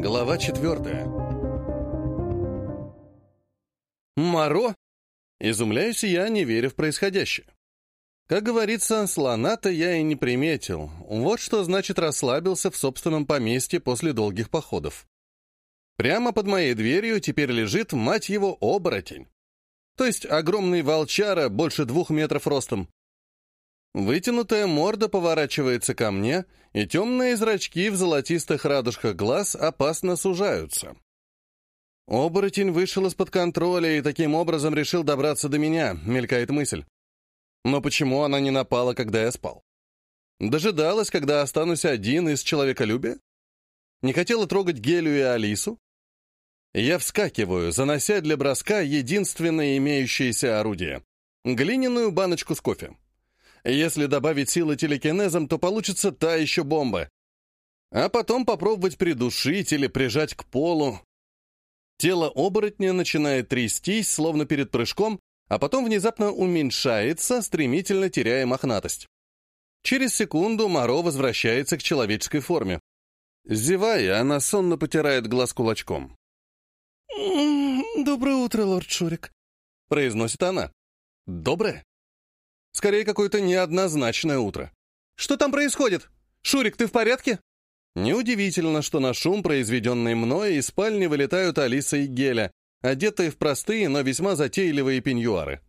Глава четвертая. Маро? Изумляюсь я, не веря в происходящее. Как говорится, слона-то я и не приметил. Вот что значит расслабился в собственном поместье после долгих походов. Прямо под моей дверью теперь лежит, мать его, оборотень. То есть огромный волчара, больше двух метров ростом. Вытянутая морда поворачивается ко мне, и темные зрачки в золотистых радужках глаз опасно сужаются. Оборотень вышел из-под контроля и таким образом решил добраться до меня, мелькает мысль. Но почему она не напала, когда я спал? Дожидалась, когда останусь один из человеколюбия? Не хотела трогать Гелю и Алису? Я вскакиваю, занося для броска единственное имеющееся орудие — глиняную баночку с кофе. Если добавить силы телекинезом, то получится та еще бомба. А потом попробовать придушить или прижать к полу. Тело оборотня начинает трястись, словно перед прыжком, а потом внезапно уменьшается, стремительно теряя мохнатость. Через секунду Моро возвращается к человеческой форме. Зевая, она сонно потирает глаз кулачком. «Доброе утро, лорд Шурик», — произносит она. «Доброе?» Скорее, какое-то неоднозначное утро. «Что там происходит? Шурик, ты в порядке?» Неудивительно, что на шум, произведенный мной, из спальни вылетают Алиса и Геля, одетые в простые, но весьма затейливые пеньюары.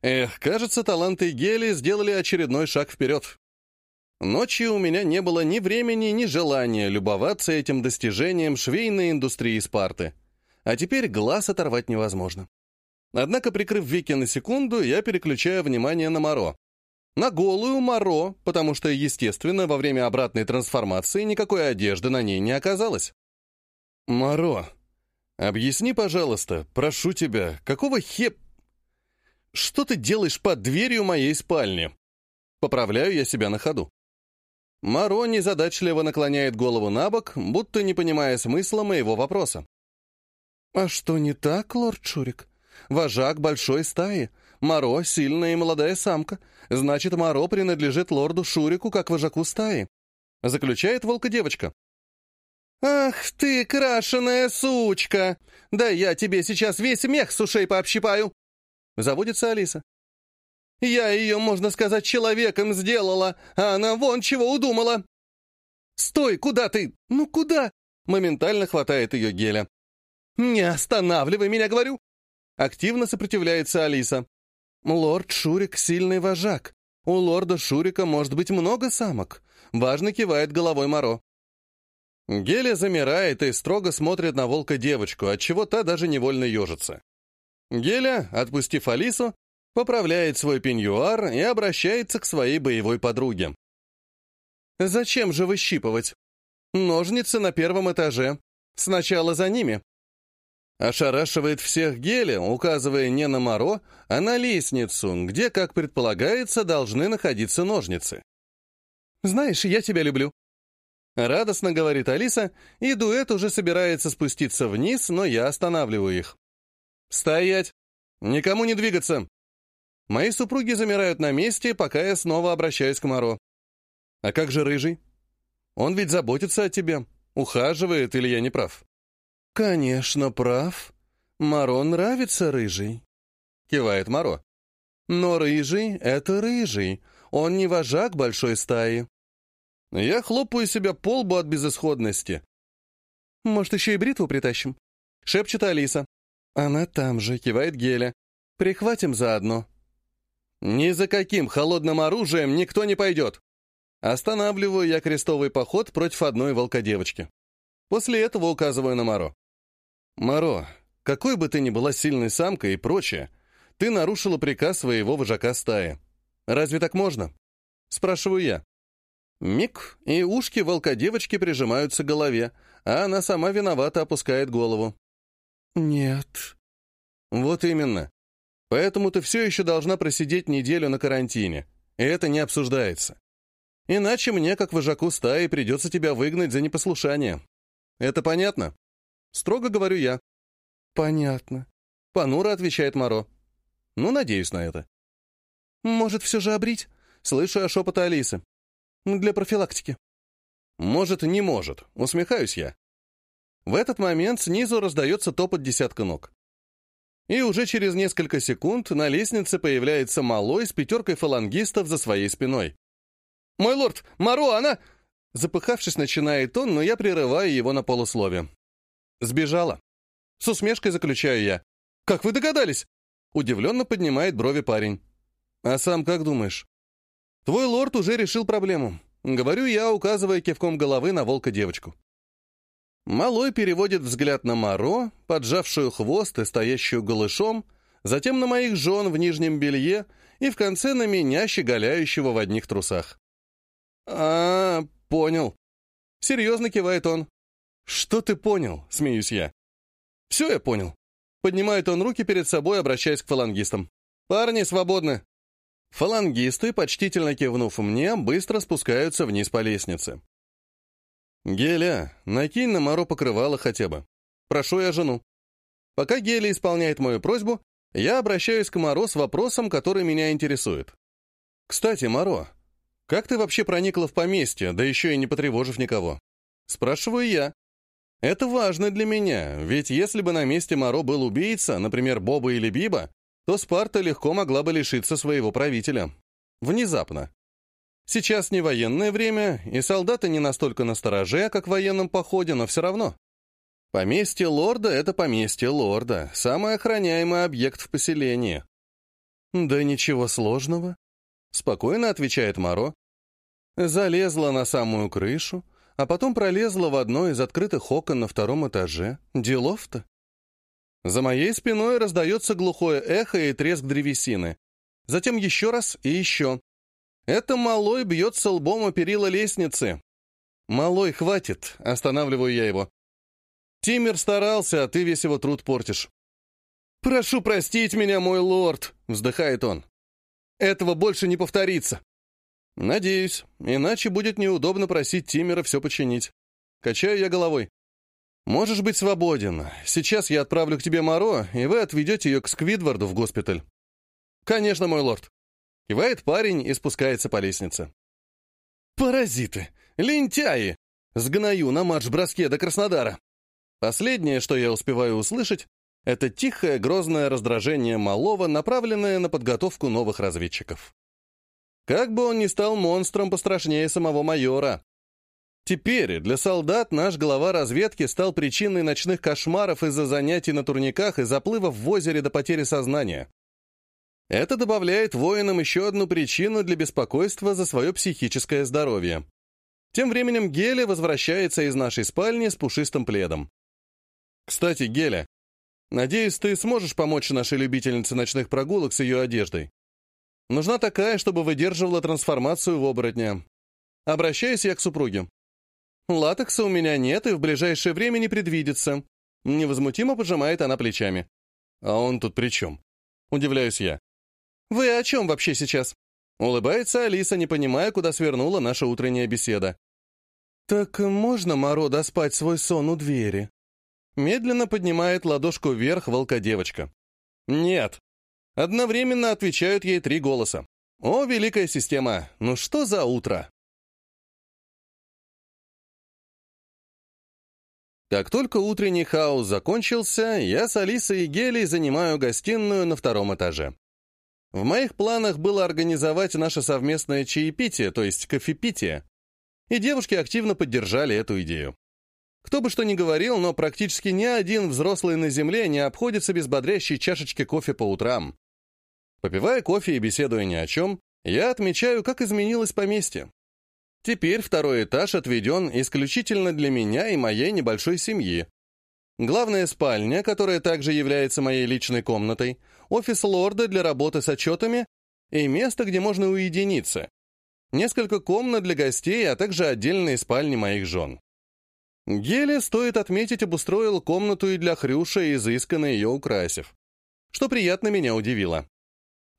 Эх, кажется, таланты Гели сделали очередной шаг вперед. Ночью у меня не было ни времени, ни желания любоваться этим достижением швейной индустрии Спарты. А теперь глаз оторвать невозможно. Однако, прикрыв веки на секунду, я переключаю внимание на Моро. На голую Моро, потому что, естественно, во время обратной трансформации никакой одежды на ней не оказалось. «Моро, объясни, пожалуйста, прошу тебя, какого хеп... Что ты делаешь под дверью моей спальни?» Поправляю я себя на ходу. Моро незадачливо наклоняет голову на бок, будто не понимая смысла моего вопроса. «А что не так, лорд Шурик?» Вожак большой стаи. Маро — сильная и молодая самка. Значит, Маро принадлежит лорду Шурику, как вожаку стаи. Заключает волка-девочка. «Ах ты, крашеная сучка! Да я тебе сейчас весь мех с ушей пообщипаю!» Заводится Алиса. «Я ее, можно сказать, человеком сделала, а она вон чего удумала!» «Стой, куда ты? Ну куда?» Моментально хватает ее Геля. «Не останавливай меня, говорю! Активно сопротивляется Алиса. «Лорд Шурик — сильный вожак. У лорда Шурика может быть много самок». Важно кивает головой Моро. Геля замирает и строго смотрит на волка-девочку, отчего та даже невольно ежится. Геля, отпустив Алису, поправляет свой пеньюар и обращается к своей боевой подруге. «Зачем же выщипывать? Ножницы на первом этаже. Сначала за ними. Ошарашивает всех Геля, указывая не на Моро, а на лестницу, где, как предполагается, должны находиться ножницы. «Знаешь, я тебя люблю», — радостно говорит Алиса, и дуэт уже собирается спуститься вниз, но я останавливаю их. «Стоять! Никому не двигаться!» Мои супруги замирают на месте, пока я снова обращаюсь к Моро. «А как же Рыжий? Он ведь заботится о тебе, ухаживает, или я не прав?» «Конечно, прав. Маро нравится рыжий», — кивает Маро. «Но рыжий — это рыжий. Он не вожак большой стаи». Я хлопаю себя по лбу от безысходности. «Может, еще и бритву притащим?» — шепчет Алиса. «Она там же», — кивает Геля. «Прихватим заодно». «Ни за каким холодным оружием никто не пойдет!» Останавливаю я крестовый поход против одной волкодевочки. После этого указываю на Маро. «Маро, какой бы ты ни была сильной самкой и прочее, ты нарушила приказ своего вожака стаи. Разве так можно?» Спрашиваю я. Миг, и ушки волка-девочки прижимаются к голове, а она сама виновата опускает голову. «Нет». «Вот именно. Поэтому ты все еще должна просидеть неделю на карантине, и это не обсуждается. Иначе мне, как вожаку стаи, придется тебя выгнать за непослушание. Это понятно?» Строго говорю я. Понятно. Понуро отвечает Моро. Ну, надеюсь на это. Может, все же обрить? Слышу я шепот Алисы. Для профилактики. Может, не может. Усмехаюсь я. В этот момент снизу раздается топот десятка ног. И уже через несколько секунд на лестнице появляется малой с пятеркой фалангистов за своей спиной. «Мой лорд, Маро, она...» Запыхавшись, начинает он, но я прерываю его на полуслове. «Сбежала». С усмешкой заключаю я. «Как вы догадались?» Удивленно поднимает брови парень. «А сам как думаешь?» «Твой лорд уже решил проблему», — говорю я, указывая кивком головы на волка-девочку. Малой переводит взгляд на Маро, поджавшую хвост и стоящую голышом, затем на моих жен в нижнем белье и в конце на меня, щеголяющего в одних трусах. а, понял. Серьезно кивает он. «Что ты понял?» — смеюсь я. «Все я понял». Поднимает он руки перед собой, обращаясь к фалангистам. «Парни, свободны!» Фалангисты, почтительно кивнув мне, быстро спускаются вниз по лестнице. «Геля, накинь на Маро покрывало хотя бы. Прошу я жену». Пока Геля исполняет мою просьбу, я обращаюсь к Маро с вопросом, который меня интересует. «Кстати, Маро, как ты вообще проникла в поместье, да еще и не потревожив никого?» Спрашиваю я. Это важно для меня, ведь если бы на месте Маро был убийца, например, Боба или Биба, то Спарта легко могла бы лишиться своего правителя. Внезапно. Сейчас не военное время, и солдаты не настолько настороже, как в военном походе, но все равно. Поместье лорда — это поместье лорда, самый охраняемый объект в поселении. «Да ничего сложного», — спокойно отвечает Маро. Залезла на самую крышу, а потом пролезла в одно из открытых окон на втором этаже. Делов-то. За моей спиной раздается глухое эхо и треск древесины. Затем еще раз и еще. Это малой бьется лбом о перила лестницы. «Малой, хватит!» — останавливаю я его. «Тимир старался, а ты весь его труд портишь». «Прошу простить меня, мой лорд!» — вздыхает он. «Этого больше не повторится». «Надеюсь, иначе будет неудобно просить Тимира все починить». Качаю я головой. «Можешь быть свободен. Сейчас я отправлю к тебе Моро, и вы отведете ее к Сквидварду в госпиталь». «Конечно, мой лорд». Кивает парень и спускается по лестнице. «Паразиты! Лентяи! Сгною на марш-броске до Краснодара!» Последнее, что я успеваю услышать, это тихое, грозное раздражение малого, направленное на подготовку новых разведчиков. Как бы он ни стал монстром пострашнее самого майора. Теперь для солдат наш глава разведки стал причиной ночных кошмаров из-за занятий на турниках и заплывов в озере до потери сознания. Это добавляет воинам еще одну причину для беспокойства за свое психическое здоровье. Тем временем Геля возвращается из нашей спальни с пушистым пледом. «Кстати, Геля, надеюсь, ты сможешь помочь нашей любительнице ночных прогулок с ее одеждой. Нужна такая, чтобы выдерживала трансформацию в оборотня. Обращаюсь я к супруге. Латекса у меня нет и в ближайшее время не предвидится. Невозмутимо пожимает она плечами. А он тут при чем? Удивляюсь я. «Вы о чем вообще сейчас?» Улыбается Алиса, не понимая, куда свернула наша утренняя беседа. «Так можно Моро доспать свой сон у двери?» Медленно поднимает ладошку вверх волка-девочка. «Нет». Одновременно отвечают ей три голоса. «О, великая система, ну что за утро?» Как только утренний хаос закончился, я с Алисой и Гелей занимаю гостиную на втором этаже. В моих планах было организовать наше совместное чаепитие, то есть кофепитие, и девушки активно поддержали эту идею. Кто бы что ни говорил, но практически ни один взрослый на земле не обходится без бодрящей чашечки кофе по утрам. Попивая кофе и беседуя ни о чем, я отмечаю, как изменилось поместье. Теперь второй этаж отведен исключительно для меня и моей небольшой семьи. Главная спальня, которая также является моей личной комнатой, офис лорда для работы с отчетами и место, где можно уединиться. Несколько комнат для гостей, а также отдельные спальни моих жен. Геле, стоит отметить, обустроил комнату и для Хрюша, изысканно ее украсив. Что приятно меня удивило.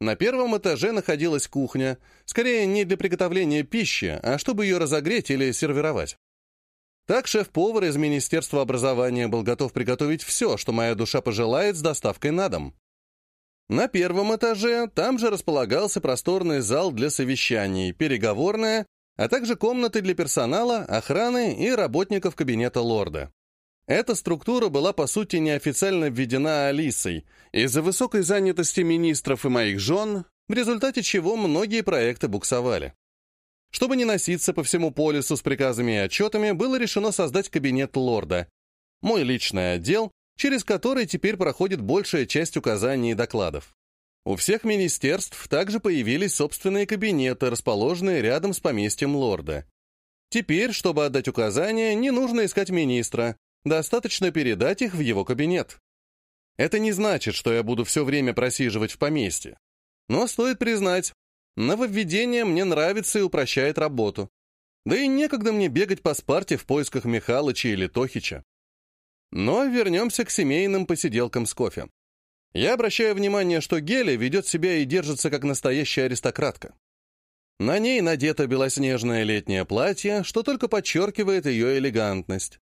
На первом этаже находилась кухня, скорее не для приготовления пищи, а чтобы ее разогреть или сервировать. Так шеф-повар из Министерства образования был готов приготовить все, что моя душа пожелает с доставкой на дом. На первом этаже там же располагался просторный зал для совещаний, переговорная, а также комнаты для персонала, охраны и работников кабинета лорда. Эта структура была, по сути, неофициально введена Алисой из-за высокой занятости министров и моих жен, в результате чего многие проекты буксовали. Чтобы не носиться по всему полюсу с приказами и отчетами, было решено создать кабинет лорда, мой личный отдел, через который теперь проходит большая часть указаний и докладов. У всех министерств также появились собственные кабинеты, расположенные рядом с поместьем лорда. Теперь, чтобы отдать указания, не нужно искать министра, достаточно передать их в его кабинет. Это не значит, что я буду все время просиживать в поместье. Но стоит признать, нововведение мне нравится и упрощает работу. Да и некогда мне бегать по Спарте в поисках Михалыча или Тохича. Но вернемся к семейным посиделкам с кофе. Я обращаю внимание, что Геля ведет себя и держится как настоящая аристократка. На ней надето белоснежное летнее платье, что только подчеркивает ее элегантность.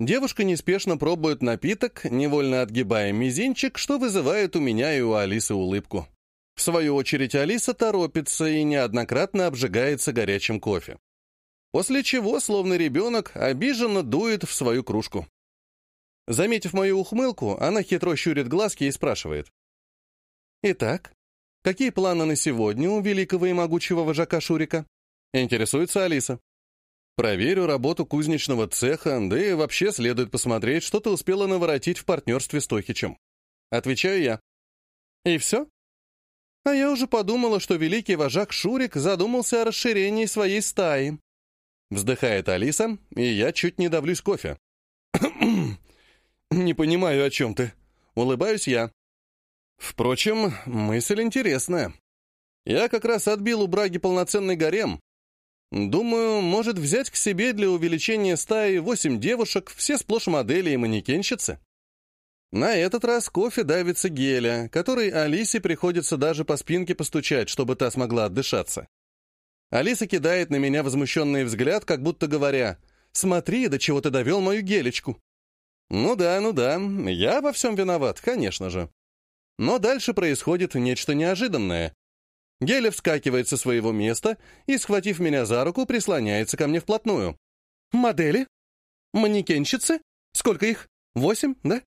Девушка неспешно пробует напиток, невольно отгибая мизинчик, что вызывает у меня и у Алисы улыбку. В свою очередь Алиса торопится и неоднократно обжигается горячим кофе. После чего, словно ребенок, обиженно дует в свою кружку. Заметив мою ухмылку, она хитро щурит глазки и спрашивает. «Итак, какие планы на сегодня у великого и могучего вожака Шурика?» Интересуется Алиса. «Проверю работу кузнечного цеха, да и вообще следует посмотреть, что ты успела наворотить в партнерстве с Тохичем». Отвечаю я. «И все?» А я уже подумала, что великий вожак Шурик задумался о расширении своей стаи. Вздыхает Алиса, и я чуть не давлюсь кофе. «Не понимаю, о чем ты». Улыбаюсь я. Впрочем, мысль интересная. Я как раз отбил у Браги полноценный гарем. Думаю, может взять к себе для увеличения стаи восемь девушек, все сплошь модели и манекенщицы. На этот раз кофе давится геля, который Алисе приходится даже по спинке постучать, чтобы та смогла отдышаться. Алиса кидает на меня возмущенный взгляд, как будто говоря, «Смотри, до чего ты довел мою гелечку». Ну да, ну да, я во всем виноват, конечно же. Но дальше происходит нечто неожиданное. Геля вскакивает со своего места и, схватив меня за руку, прислоняется ко мне вплотную. «Модели? Манекенщицы? Сколько их? Восемь, да?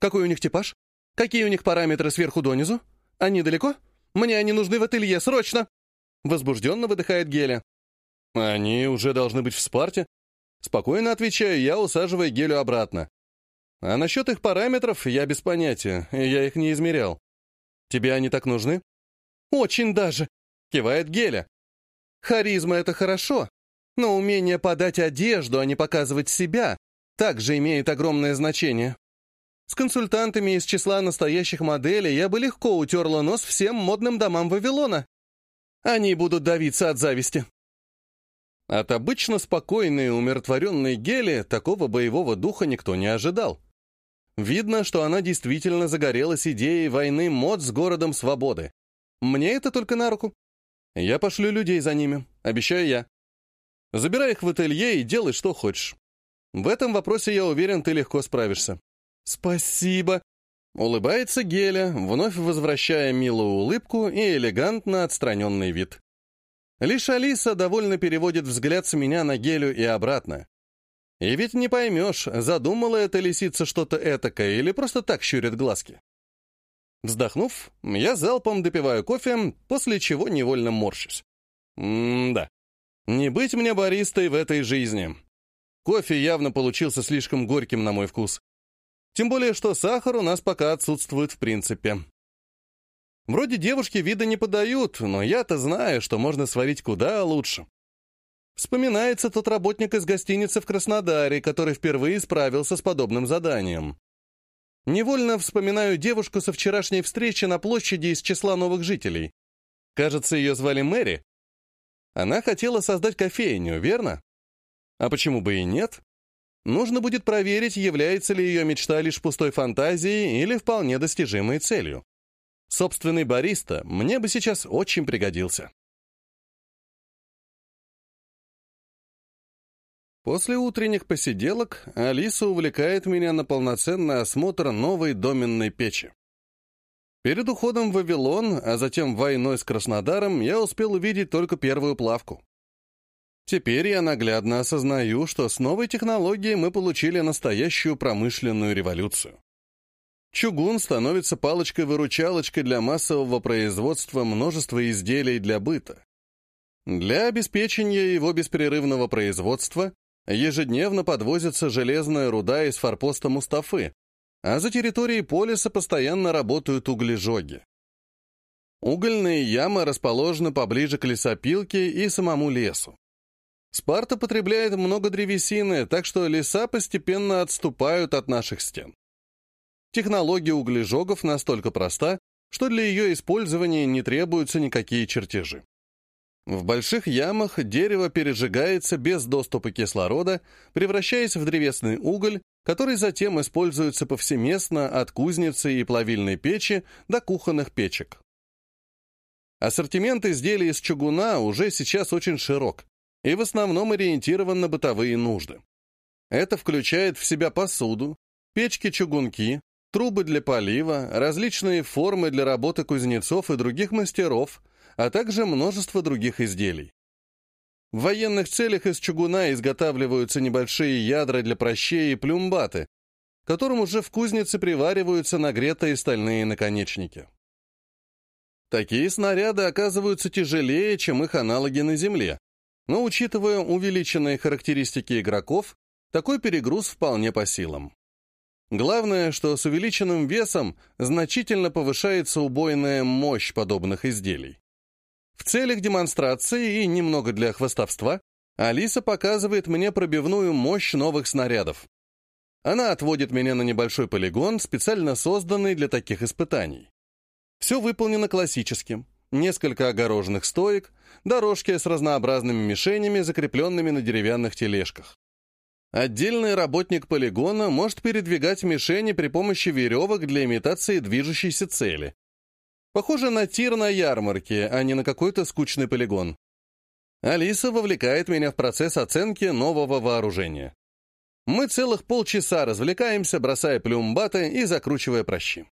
Какой у них типаж? Какие у них параметры сверху донизу? Они далеко? Мне они нужны в ателье, срочно!» Возбужденно выдыхает Геля. «Они уже должны быть в Спарте?» Спокойно отвечаю я, усаживая Гелю обратно. А насчет их параметров я без понятия, я их не измерял. Тебе они так нужны? Очень даже, кивает Геля. Харизма — это хорошо, но умение подать одежду, а не показывать себя, также имеет огромное значение. С консультантами из числа настоящих моделей я бы легко утерла нос всем модным домам Вавилона. Они будут давиться от зависти. От обычно спокойной и умиротворенной Гели такого боевого духа никто не ожидал. Видно, что она действительно загорелась идеей войны мод с городом свободы. Мне это только на руку. Я пошлю людей за ними, обещаю я. Забирай их в ателье и делай, что хочешь. В этом вопросе, я уверен, ты легко справишься. Спасибо. Улыбается Геля, вновь возвращая милую улыбку и элегантно отстраненный вид. Лишь Алиса довольно переводит взгляд с меня на Гелю и обратно. И ведь не поймешь, задумала эта лисица что-то этакое или просто так щурит глазки. Вздохнув, я залпом допиваю кофе, после чего невольно морщусь. М-да. Не быть мне баристой в этой жизни. Кофе явно получился слишком горьким на мой вкус. Тем более, что сахар у нас пока отсутствует в принципе. Вроде девушки вида не подают, но я-то знаю, что можно сварить куда лучше. Вспоминается тот работник из гостиницы в Краснодаре, который впервые справился с подобным заданием. Невольно вспоминаю девушку со вчерашней встречи на площади из числа новых жителей. Кажется, ее звали Мэри. Она хотела создать кофейню, верно? А почему бы и нет? Нужно будет проверить, является ли ее мечта лишь пустой фантазией или вполне достижимой целью. Собственный бариста мне бы сейчас очень пригодился. После утренних посиделок Алиса увлекает меня на полноценный осмотр новой доменной печи. Перед уходом в Вавилон, а затем войной с Краснодаром, я успел увидеть только первую плавку. Теперь я наглядно осознаю, что с новой технологией мы получили настоящую промышленную революцию. Чугун становится палочкой-выручалочкой для массового производства множества изделий для быта. Для обеспечения его беспрерывного производства ежедневно подвозится железная руда из форпоста Мустафы, а за территорией полиса постоянно работают углежоги. Угольные ямы расположены поближе к лесопилке и самому лесу. Спарта потребляет много древесины, так что леса постепенно отступают от наших стен. Технология углежогов настолько проста, что для ее использования не требуются никакие чертежи. В больших ямах дерево пережигается без доступа кислорода, превращаясь в древесный уголь, который затем используется повсеместно от кузницы и плавильной печи до кухонных печек. Ассортимент изделий из чугуна уже сейчас очень широк и в основном ориентирован на бытовые нужды. Это включает в себя посуду, печки-чугунки, трубы для полива, различные формы для работы кузнецов и других мастеров – а также множество других изделий. В военных целях из чугуна изготавливаются небольшие ядра для прощей и плюмбаты, которым уже в кузнице привариваются нагретые стальные наконечники. Такие снаряды оказываются тяжелее, чем их аналоги на Земле, но, учитывая увеличенные характеристики игроков, такой перегруз вполне по силам. Главное, что с увеличенным весом значительно повышается убойная мощь подобных изделий. В целях демонстрации и немного для хвастовства Алиса показывает мне пробивную мощь новых снарядов. Она отводит меня на небольшой полигон, специально созданный для таких испытаний. Все выполнено классическим. Несколько огороженных стоек, дорожки с разнообразными мишенями, закрепленными на деревянных тележках. Отдельный работник полигона может передвигать мишени при помощи веревок для имитации движущейся цели. Похоже на тир на ярмарке, а не на какой-то скучный полигон. Алиса вовлекает меня в процесс оценки нового вооружения. Мы целых полчаса развлекаемся, бросая плюмбаты и закручивая прощи.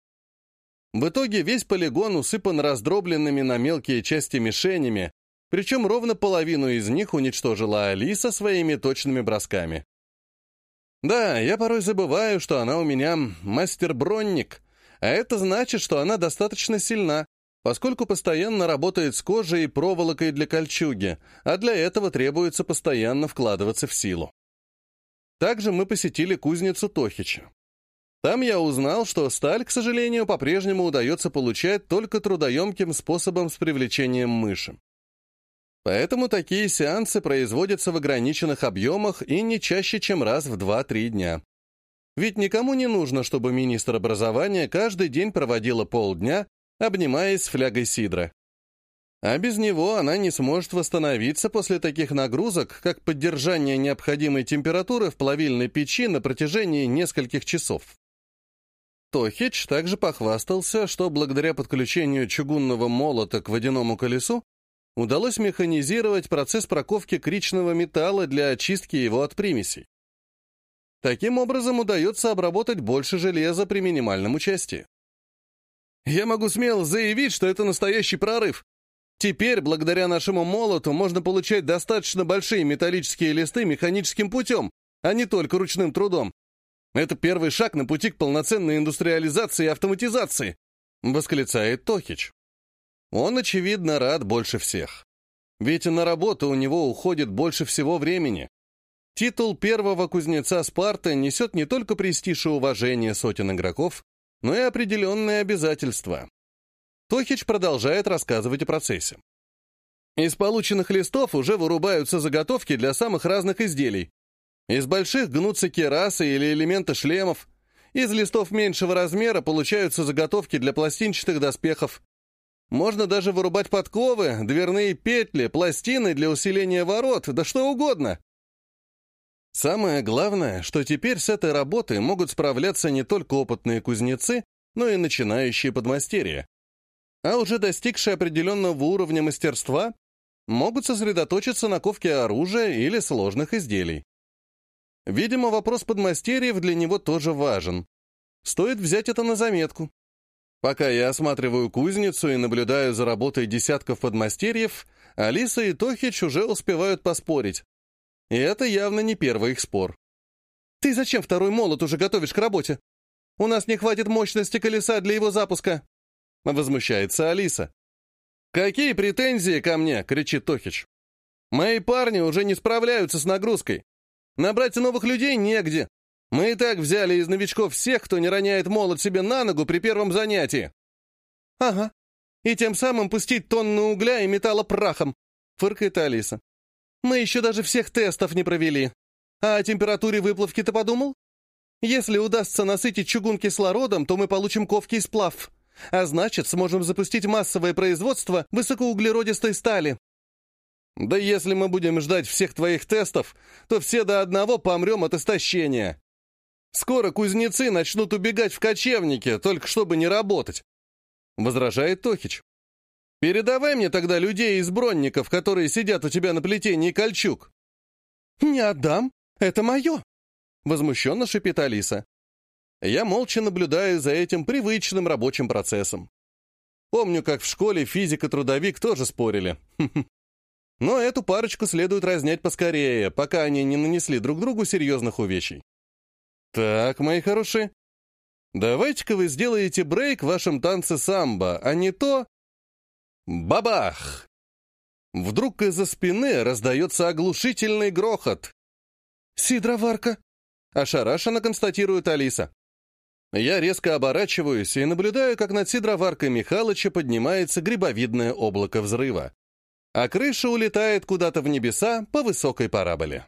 В итоге весь полигон усыпан раздробленными на мелкие части мишенями, причем ровно половину из них уничтожила Алиса своими точными бросками. Да, я порой забываю, что она у меня мастер-бронник, а это значит, что она достаточно сильна, поскольку постоянно работает с кожей и проволокой для кольчуги, а для этого требуется постоянно вкладываться в силу. Также мы посетили кузницу Тохича. Там я узнал, что сталь, к сожалению, по-прежнему удается получать только трудоемким способом с привлечением мыши. Поэтому такие сеансы производятся в ограниченных объемах и не чаще, чем раз в 2-3 дня. Ведь никому не нужно, чтобы министр образования каждый день проводила полдня, обнимаясь с флягой сидра. А без него она не сможет восстановиться после таких нагрузок, как поддержание необходимой температуры в плавильной печи на протяжении нескольких часов. Тохич также похвастался, что благодаря подключению чугунного молота к водяному колесу удалось механизировать процесс проковки кричного металла для очистки его от примесей. Таким образом удается обработать больше железа при минимальном участии. Я могу смело заявить, что это настоящий прорыв. Теперь, благодаря нашему молоту, можно получать достаточно большие металлические листы механическим путем, а не только ручным трудом. Это первый шаг на пути к полноценной индустриализации и автоматизации, восклицает Тохич. Он, очевидно, рад больше всех. Ведь на работу у него уходит больше всего времени. Титул первого кузнеца Спарты несет не только престиж и уважение сотен игроков, но и определенные обязательства. Тохич продолжает рассказывать о процессе. Из полученных листов уже вырубаются заготовки для самых разных изделий. Из больших гнутся керасы или элементы шлемов. Из листов меньшего размера получаются заготовки для пластинчатых доспехов. Можно даже вырубать подковы, дверные петли, пластины для усиления ворот, да что угодно. Самое главное, что теперь с этой работой могут справляться не только опытные кузнецы, но и начинающие подмастерья. А уже достигшие определенного уровня мастерства могут сосредоточиться на ковке оружия или сложных изделий. Видимо, вопрос подмастерьев для него тоже важен. Стоит взять это на заметку. Пока я осматриваю кузницу и наблюдаю за работой десятков подмастерьев, Алиса и Тохич уже успевают поспорить. И это явно не первый их спор. «Ты зачем второй молот уже готовишь к работе? У нас не хватит мощности колеса для его запуска!» Возмущается Алиса. «Какие претензии ко мне?» — кричит Тохич. «Мои парни уже не справляются с нагрузкой. Набрать новых людей негде. Мы и так взяли из новичков всех, кто не роняет молот себе на ногу при первом занятии». «Ага. И тем самым пустить тонну угля и металла прахом», — фыркает Алиса. «Мы еще даже всех тестов не провели. А о температуре выплавки ты подумал? Если удастся насытить чугун кислородом, то мы получим ковки и сплав. А значит, сможем запустить массовое производство высокоуглеродистой стали. Да если мы будем ждать всех твоих тестов, то все до одного помрем от истощения. Скоро кузнецы начнут убегать в кочевники, только чтобы не работать. Возражает Тохич. Передавай мне тогда людей из бронников, которые сидят у тебя на плетении кольчуг. Не отдам, это мое. Возмущенно шипит Алиса. Я молча наблюдаю за этим привычным рабочим процессом. Помню, как в школе физик и трудовик тоже спорили. Но эту парочку следует разнять поскорее, пока они не нанесли друг другу серьезных увечий. Так, мои хорошие, давайте-ка вы сделаете брейк в вашем танце самбо, а не то... Бабах! Вдруг из-за спины раздается оглушительный грохот. «Сидроварка!» — ошарашенно констатирует Алиса. Я резко оборачиваюсь и наблюдаю, как над сидроваркой Михалыча поднимается грибовидное облако взрыва, а крыша улетает куда-то в небеса по высокой параболе.